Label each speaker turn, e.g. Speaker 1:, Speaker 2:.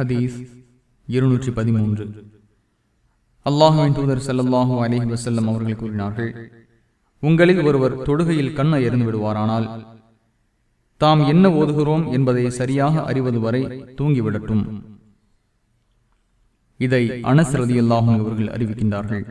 Speaker 1: ஹதீஸ் இருநூற்றி பதிமூன்று. அல்லாஹுவின் தூதர் ஸல்லல்லாஹு அலைஹி வசல்லம் அவர்கள் கூறினார்கள் உங்களில் ஒருவர் தொடுகையில் கண் அயர்ந்து விடுவாரானால் தாம் என்ன ஓதுகிறோம் என்பதை சரியாக அறிவது வரை தூங்கிவிடட்டும். இதை அனசரதியல்லாகும் அவர்கள் அறிவிக்கின்றார்கள்.